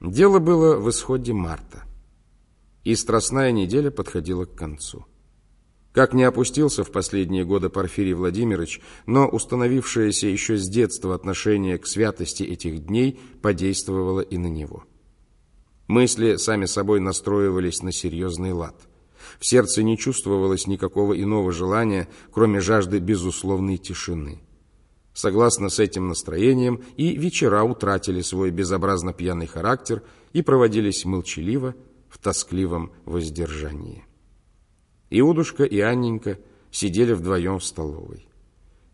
Дело было в исходе марта, и страстная неделя подходила к концу. Как не опустился в последние годы Порфирий Владимирович, но установившееся еще с детства отношение к святости этих дней подействовало и на него. Мысли сами собой настроивались на серьезный лад. В сердце не чувствовалось никакого иного желания, кроме жажды безусловной тишины. Согласно с этим настроением, и вечера утратили свой безобразно пьяный характер и проводились молчаливо, в тоскливом воздержании. Иудушка и Анненька сидели вдвоем в столовой.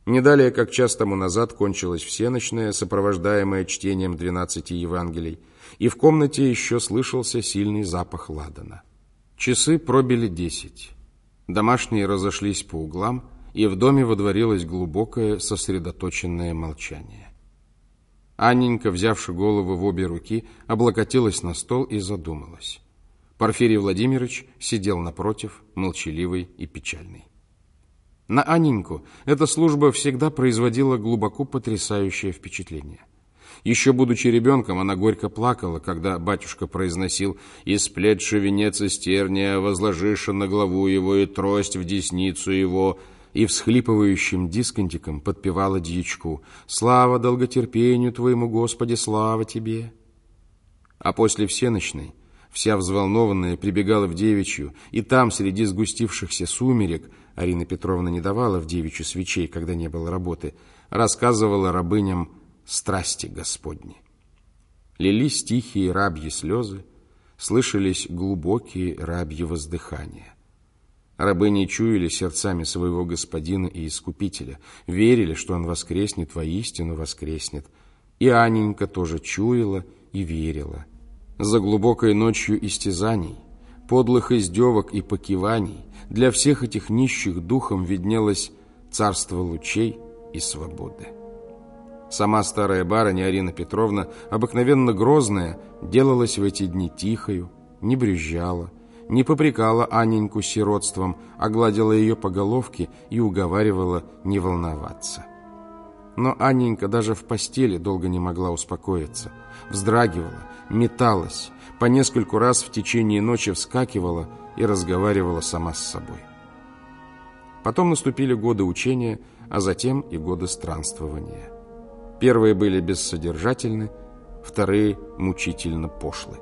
Не далее, как час тому назад, кончилась всеночная, сопровождаемая чтением двенадцати Евангелий, и в комнате еще слышался сильный запах ладана. Часы пробили десять. Домашние разошлись по углам, и в доме водворилось глубокое, сосредоточенное молчание. Анненька, взявши голову в обе руки, облокотилась на стол и задумалась. Порфирий Владимирович сидел напротив, молчаливый и печальный. На Анненьку эта служба всегда производила глубоко потрясающее впечатление. Еще будучи ребенком, она горько плакала, когда батюшка произносил «Исплетши венец из терния, возложишь на главу его и трость в десницу его», и всхлипывающим дисконтиком подпевала дьячку «Слава долготерпению Твоему, Господи, слава Тебе!» А после всеночной, вся взволнованная, прибегала в девичью, и там, среди сгустившихся сумерек, Арина Петровна не давала в девичью свечей, когда не было работы, рассказывала рабыням страсти Господни. Лились тихие рабьи слезы, слышались глубокие рабьи воздыхания. Рабыни чуяли сердцами своего господина и искупителя, верили, что он воскреснет, воистину воскреснет. И Аненька тоже чуяла и верила. За глубокой ночью истязаний, подлых издевок и покиваний для всех этих нищих духом виднелось царство лучей и свободы. Сама старая барыня Арина Петровна, обыкновенно грозная, делалась в эти дни тихою, не брюзжала, не попрекала Анненьку сиротством, а гладила ее по головке и уговаривала не волноваться. Но Анненька даже в постели долго не могла успокоиться. Вздрагивала, металась, по нескольку раз в течение ночи вскакивала и разговаривала сама с собой. Потом наступили годы учения, а затем и годы странствования. Первые были бессодержательны, вторые мучительно пошлы.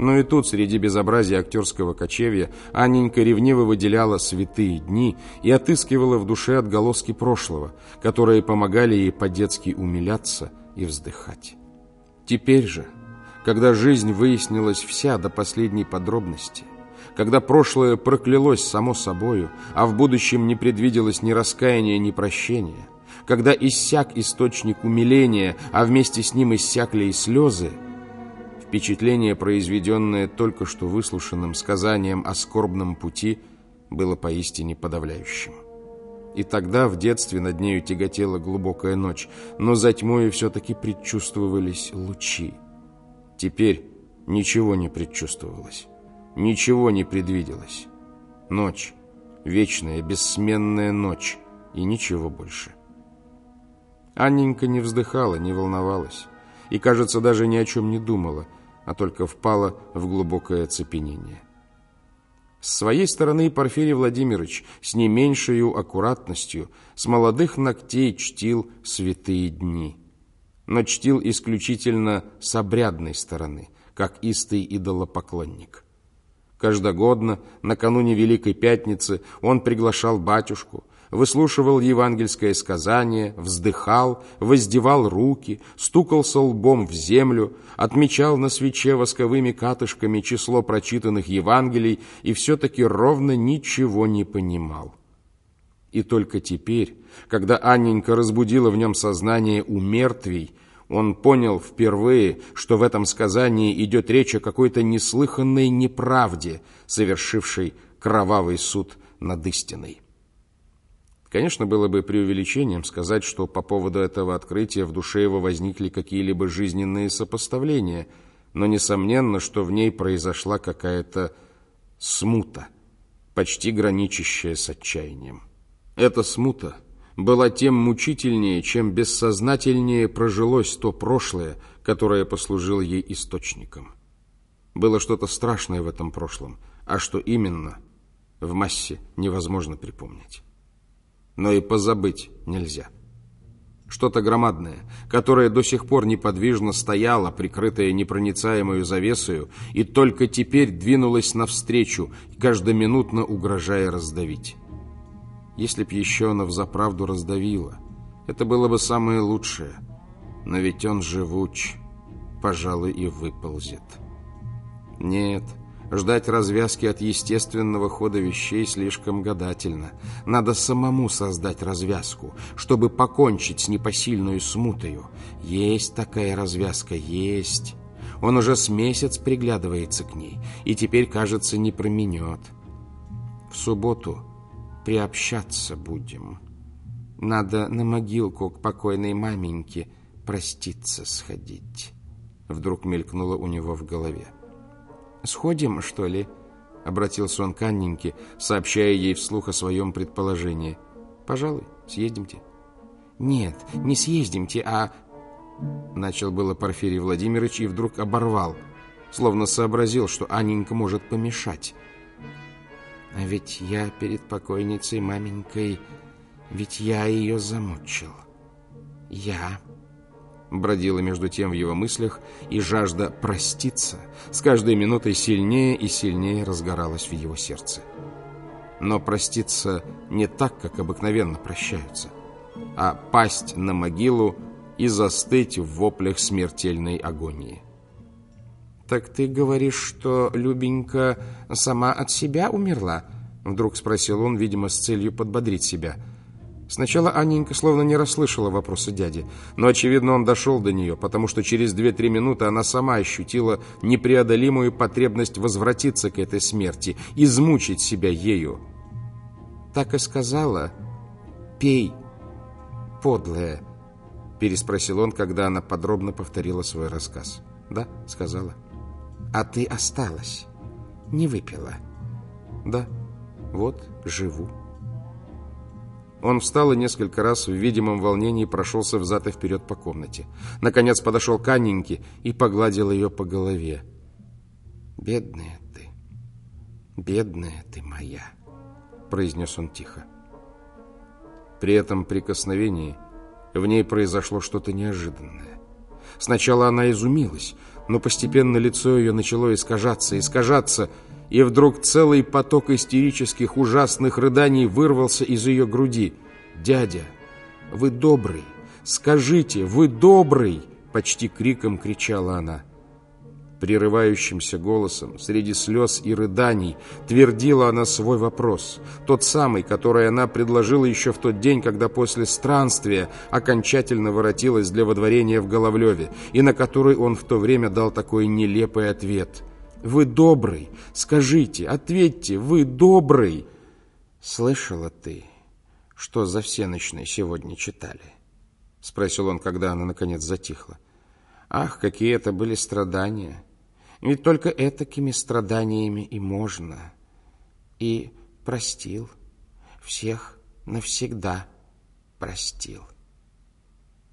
Но и тут, среди безобразия актерского кочевья, Анненька ревниво выделяла святые дни и отыскивала в душе отголоски прошлого, которые помогали ей по-детски умиляться и вздыхать. Теперь же, когда жизнь выяснилась вся до последней подробности, когда прошлое проклялось само собою, а в будущем не предвиделось ни раскаяния, ни прощения, когда иссяк источник умиления, а вместе с ним иссякли и слезы, Впечатление, произведенное только что выслушанным сказанием о скорбном пути, было поистине подавляющим. И тогда в детстве над нею тяготела глубокая ночь, но за тьмой все-таки предчувствовались лучи. Теперь ничего не предчувствовалось, ничего не предвиделось. Ночь, вечная, бессменная ночь, и ничего больше. Анненька не вздыхала, не волновалась, и, кажется, даже ни о чем не думала – а только впала в глубокое оцепенение. С своей стороны Порфирий Владимирович с не меньшей аккуратностью с молодых ногтей чтил святые дни, но чтил исключительно с обрядной стороны, как истый идолопоклонник. Каждогодно, накануне Великой Пятницы, он приглашал батюшку, выслушивал евангельское сказание, вздыхал, воздевал руки, стукался лбом в землю, отмечал на свече восковыми катышками число прочитанных Евангелий и все-таки ровно ничего не понимал. И только теперь, когда Анненька разбудила в нем сознание у мертвей, он понял впервые, что в этом сказании идет речь о какой-то неслыханной неправде, совершившей кровавый суд над истиной. Конечно, было бы преувеличением сказать, что по поводу этого открытия в душе его возникли какие-либо жизненные сопоставления, но несомненно, что в ней произошла какая-то смута, почти граничащая с отчаянием. Эта смута была тем мучительнее, чем бессознательнее прожилось то прошлое, которое послужило ей источником. Было что-то страшное в этом прошлом, а что именно, в массе невозможно припомнить. Но и позабыть нельзя. Что-то громадное, которое до сих пор неподвижно стояло, прикрытое непроницаемую завесою, и только теперь двинулось навстречу, каждоминутно угрожая раздавить. Если б еще она взаправду раздавила, это было бы самое лучшее. Но ведь он живуч, пожалуй, и выползет. Нет, ждать развязки от естественного хода вещей слишком гадательно. Надо самому создать развязку, чтобы покончить с непосильную смутою. Есть такая развязка, есть. Он уже с месяц приглядывается к ней, и теперь, кажется, не променет. В субботу приобщаться будем. Надо на могилку к покойной маменьке проститься сходить. Вдруг мелькнуло у него в голове. «Сходим, что ли?» — обратился он к Анненьке, сообщая ей вслух о своем предположении. «Пожалуй, съездимте». «Нет, не съездимте, а...» Начал было Порфирий Владимирович и вдруг оборвал, словно сообразил, что Анненька может помешать. «А ведь я перед покойницей маменькой, ведь я ее замучил. Я...» бродила между тем в его мыслях, и жажда проститься с каждой минутой сильнее и сильнее разгоралась в его сердце. Но проститься не так, как обыкновенно прощаются, а пасть на могилу и застыть в воплях смертельной агонии. «Так ты говоришь, что Любенька сама от себя умерла?» Вдруг спросил он, видимо, с целью подбодрить себя – Сначала Анненька словно не расслышала вопроса дяди, но, очевидно, он дошел до нее, потому что через две-три минуты она сама ощутила непреодолимую потребность возвратиться к этой смерти, измучить себя ею. «Так и сказала. Пей, подлая», — переспросил он, когда она подробно повторила свой рассказ. «Да», — сказала. «А ты осталась, не выпила». «Да, вот, живу». Он встал и несколько раз в видимом волнении прошелся взад и вперед по комнате. Наконец подошел к Анненьке и погладил ее по голове. «Бедная ты, бедная ты моя», — произнес он тихо. При этом прикосновении в ней произошло что-то неожиданное. Сначала она изумилась, но постепенно лицо ее начало искажаться, искажаться, и вдруг целый поток истерических ужасных рыданий вырвался из ее груди. «Дядя, вы добрый! Скажите, вы добрый!» Почти криком кричала она. Прерывающимся голосом, среди слез и рыданий, твердила она свой вопрос. Тот самый, который она предложила еще в тот день, когда после странствия окончательно воротилась для водворения в Головлеве, и на который он в то время дал такой нелепый ответ – вы добрый. Скажите, ответьте, вы добрый. Слышала ты, что за всеночные сегодня читали? Спросил он, когда она наконец затихла. Ах, какие это были страдания! Ведь только этакими страданиями и можно. И простил. Всех навсегда простил.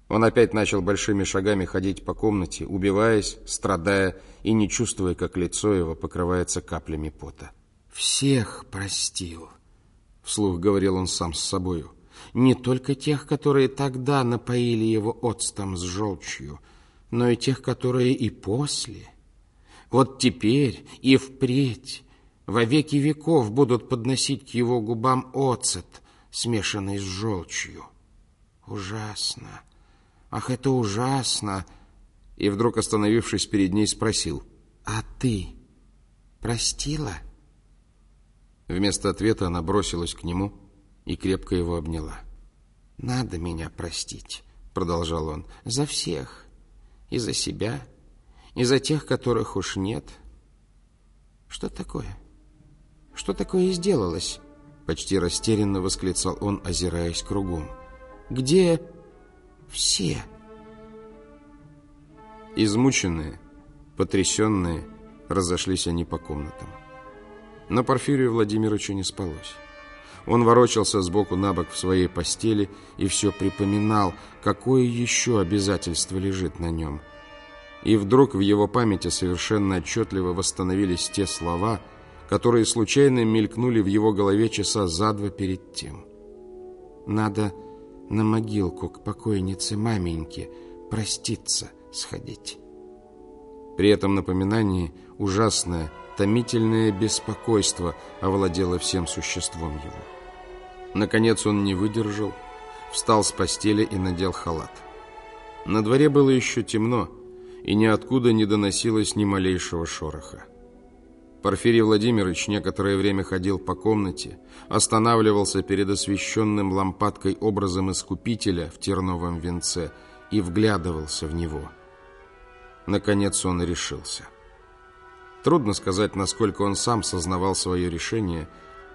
Он опять начал большими шагами ходить по комнате, убиваясь, страдая и не чувствуя, как лицо его покрывается каплями пота. «Всех простил», — вслух говорил он сам с собою. «Не только тех, которые тогда напоили его оцтом с желчью, но и тех, которые и после. Вот теперь и впредь во веки веков будут подносить к его губам оцет, смешанный с желчью. Ужасно!» «Ах, это ужасно!» И вдруг, остановившись перед ней, спросил. «А ты простила?» Вместо ответа она бросилась к нему и крепко его обняла. «Надо меня простить», — продолжал он, — «за всех, и за себя, и за тех, которых уж нет». «Что такое? Что такое сделалось?» Почти растерянно восклицал он, озираясь кругом. «Где...» Все. Измученные, потрясенные, разошлись они по комнатам. Но Порфирию Владимировичу не спалось. Он ворочался сбоку на бок в своей постели и все припоминал, какое еще обязательство лежит на нем. И вдруг в его памяти совершенно отчетливо восстановились те слова, которые случайно мелькнули в его голове часа за два перед тем. «Надо на могилку к покойнице маменьке проститься сходить». При этом напоминании ужасное, томительное беспокойство овладело всем существом его. Наконец он не выдержал, встал с постели и надел халат. На дворе было еще темно, и ниоткуда не доносилось ни малейшего шороха. Порфирий Владимирович некоторое время ходил по комнате, останавливался перед освещенным лампадкой образом Искупителя в терновом венце и вглядывался в него. Наконец он решился. Трудно сказать, насколько он сам сознавал свое решение,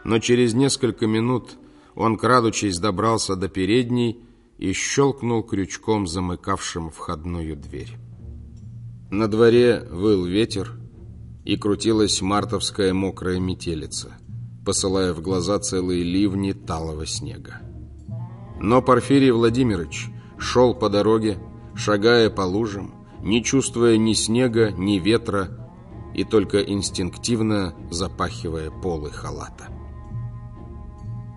но через несколько минут он, крадучись, добрался до передней и щелкнул крючком, замыкавшим входную дверь. На дворе выл ветер, и крутилась мартовская мокрая метелица, посылая в глаза целые ливни талого снега. Но Порфирий Владимирович шел по дороге, шагая по лужам, не чувствуя ни снега, ни ветра, и только инстинктивно запахивая полы халата.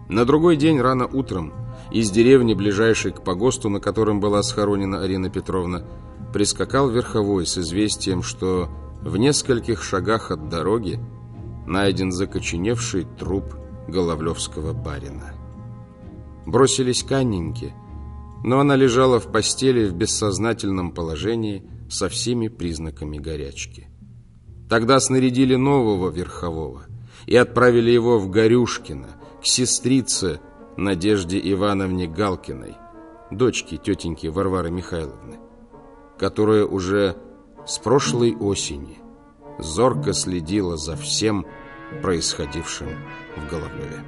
На другой день рано утром из деревни, ближайшей к погосту, на котором была схоронена Арина Петровна, прискакал верховой с известием, что в нескольких шагах от дороги найден закоченевший труп Головлевского барина. Бросились к но она лежала в постели в бессознательном положении со всеми признаками горячки. Тогда снарядили нового верхового и отправили его в Горюшкино, к сестрице Надежде Ивановне Галкиной, дочке тетеньки Варвары Михайловны, которая уже с прошлой осени зорко следила за всем происходившим в Головлеве.